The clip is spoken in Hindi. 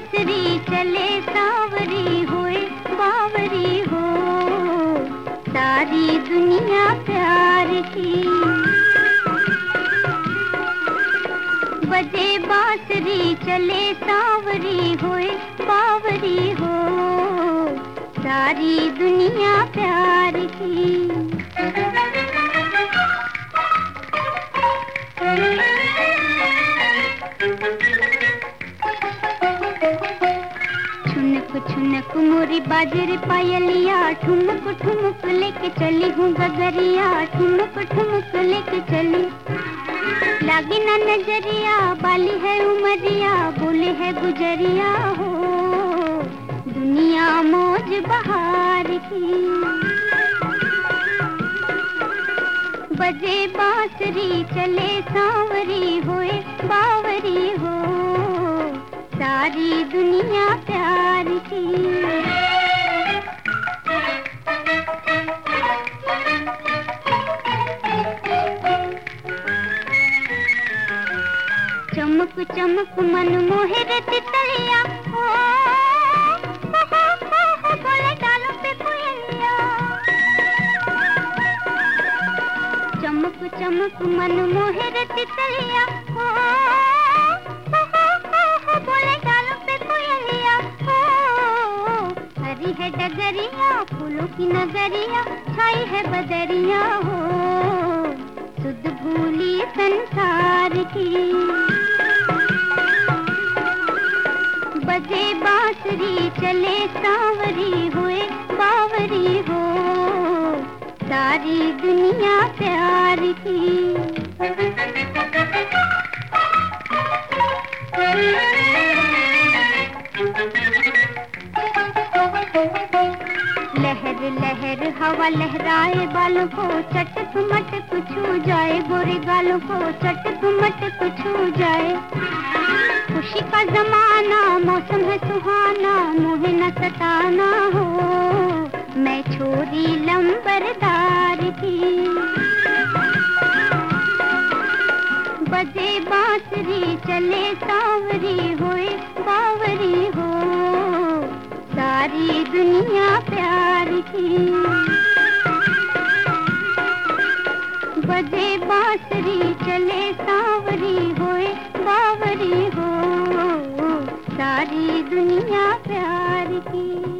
बसरी चले सावरी होए, बावरी हो। सारी दुनिया प्यार की। बजे बासरी चले सावरी होए, बावरी हो। सारी दुनिया प्यार की। Thank you. छुनक मोरी बाजर पायलिया, ठुमक ठुमक लेके चली हूँ गगरिया, ठुमक ठुमक लेके चली। लागी ना नज़रिया, बाली है उमरिया, बोले है गुजरिया, हो। दुनिया मौज बहार की। बजे बांसुरी, चले सांवरी, होए बावरी, हो। सारी दुनिया चमक चमक मन मोहे रे तितलिया ओ, ओ, ओ, ओ, ओ, बोले डालों पे कोयलिया चमक चमक मन मोहे रे तितलिया ओ, हरी है डगरिया, फूलों की नगरिया छाई है बदरिया हो। सुध भूली संसार की। बजे बांसुरी चले सांवरी हुए बावरी, हो। सारी दुनिया प्यार की। लहर लहर, हवा लहराए, बालों को चटक मटक छू जाए गोरे गालों को चटक मटक छू जाए। खुशी का जमाना, मौसम है सुहाना मुझे न सताना हो। मैं छोरी लंबरदार थी। बजे बांसुरी चले सांवरी होए, बावरी हो। सारी दुनिया की बजे बांसुरी चले सांवरी होए बावरी हो सारी दुनिया प्यार की।